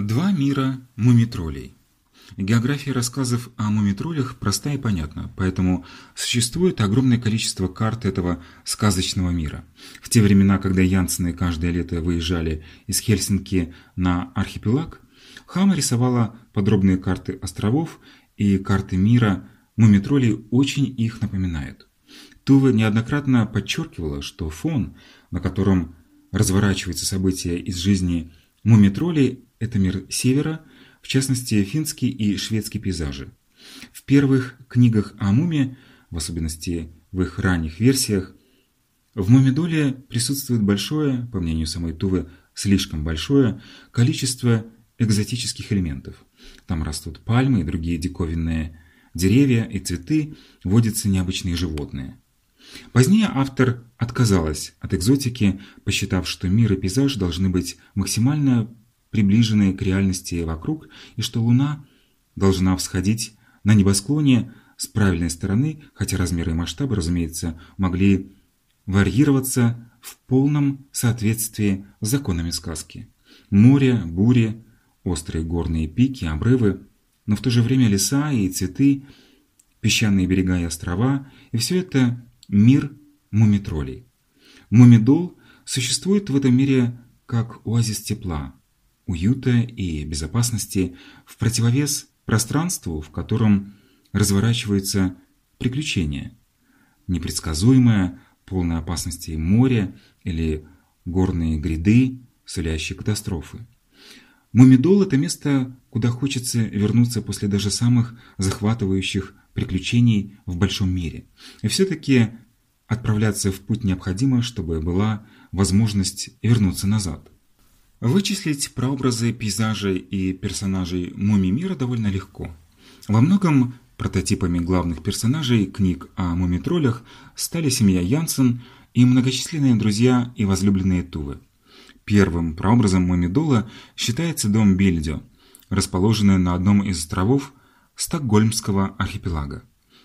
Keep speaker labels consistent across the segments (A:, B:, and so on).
A: Два мира мумитролей. География рассказов о мумитролях проста и понятна, поэтому существует огромное количество карт этого сказочного мира. В те времена, когда Янсены каждое лето выезжали из Хельсинки на архипелаг, Хама рисовала подробные карты островов, и карты мира мумитролей очень их напоминают. Тува неоднократно подчеркивала, что фон, на котором разворачиваются события из жизни мумитролей, это мир севера, в частности финские и шведские пейзажи. В первых книгах о муме, в особенности в их ранних версиях, в Мумидоле присутствует большое, по мнению самой Тувы, слишком большое количество экзотических элементов. Там растут пальмы и другие диковинные деревья и цветы, водятся необычные животные. Позднее автор отказалась от экзотики, посчитав, что мир и пейзаж должны быть максимально приближенные к реальности вокруг, и что Луна должна всходить на небосклоне с правильной стороны, хотя размеры и масштабы, разумеется, могли варьироваться в полном соответствии с законами сказки. Море, бури, острые горные пики, обрывы, но в то же время леса и цветы, песчаные берега и острова, и все это мир мумитролей. Мумидол существует в этом мире как оазис тепла, уюта и безопасности в противовес пространству, в котором разворачиваются приключения. Непредсказуемое, полное опасности море или горные гряды, сулящие катастрофы. Мумидол – это место, куда хочется вернуться после даже самых захватывающих приключений в большом мире. И все-таки отправляться в путь необходимо, чтобы была возможность вернуться назад. Вычислить прообразы пейзажей и персонажей мумий мира довольно легко. Во многом прототипами главных персонажей книг о мумитролях стали семья Янсен и многочисленные друзья и возлюбленные Тувы. Первым прообразом Мумидола считается дом Бильдё, расположенный на одном из островов Стокгольмского архипелага.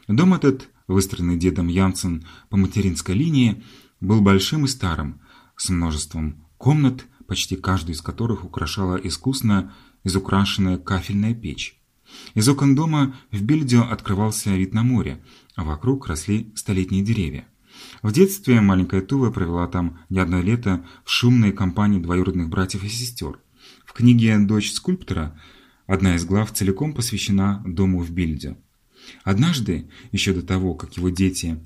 A: Дом этот, выстроенный дедом Янсен по материнской линии, был большим и старым, с множеством комнат, почти каждую из которых украшала искусно изукрашенная кафельная печь. Из окон дома в Бильдио открывался вид на море, а вокруг росли столетние деревья. В детстве маленькая Тува провела там не одно лето в шумной компании двоюродных братьев и сестер. В книге «Дочь скульптора» одна из глав целиком посвящена дому в Бильде. Однажды, еще до того, как его дети,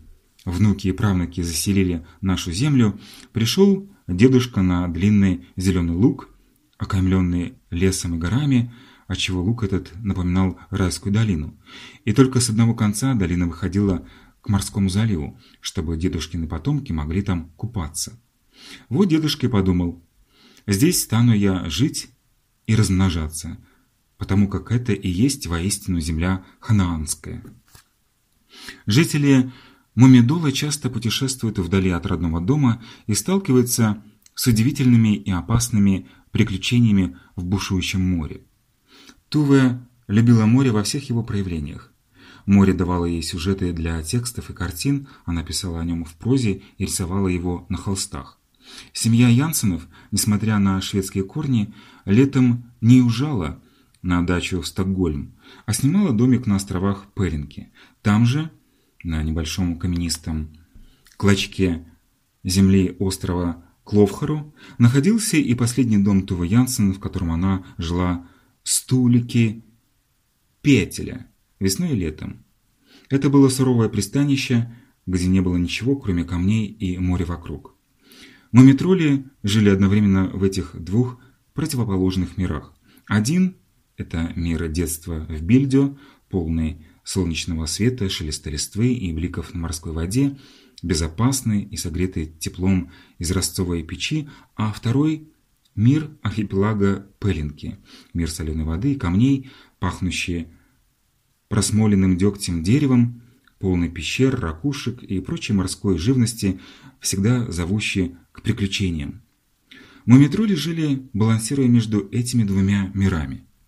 A: внуки и правнуки заселили нашу землю, пришел дедушка на длинный зеленый луг, окаймленный лесом и горами, отчего луг этот напоминал райскую долину. И только с одного конца долина выходила к морскому заливу, чтобы дедушкины потомки могли там купаться. Вот дедушка и подумал, здесь стану я жить и размножаться, потому как это и есть воистину земля ханаанская. Жители Мумидола часто путешествуют вдали от родного дома и сталкиваются с удивительными и опасными приключениями в бушующем море. Туве любила море во всех его проявлениях. Море давало ей сюжеты для текстов и картин, она писала о нем в прозе и рисовала его на холстах. Семья Янсенов, несмотря на шведские корни, летом не уезжала на дачу в Стокгольм, а снимала домик на островах Перинки. Там же, на небольшом каменистом клочке земли острова Кловхару, находился и последний дом Тувы Янсен, в котором она жила стулики Петеля весной и летом. Это было суровое пристанище, где не было ничего, кроме камней и моря вокруг. Мумитроли жили одновременно в этих двух противоположных мирах. Один – это мир детства в Бильдё, полный солнечного света, шелеста листвы и бликов на морской воде, безопасный и согретый теплом из ростовой печи, а второй – мир архипелага Пелинки, мир соленой воды и камней, пахнущие просмоленным дегтем деревом, полный пещер, ракушек и прочей морской живности, всегда зовущие к приключениям. Мумитроли жили, балансируя между этими двумя мирами.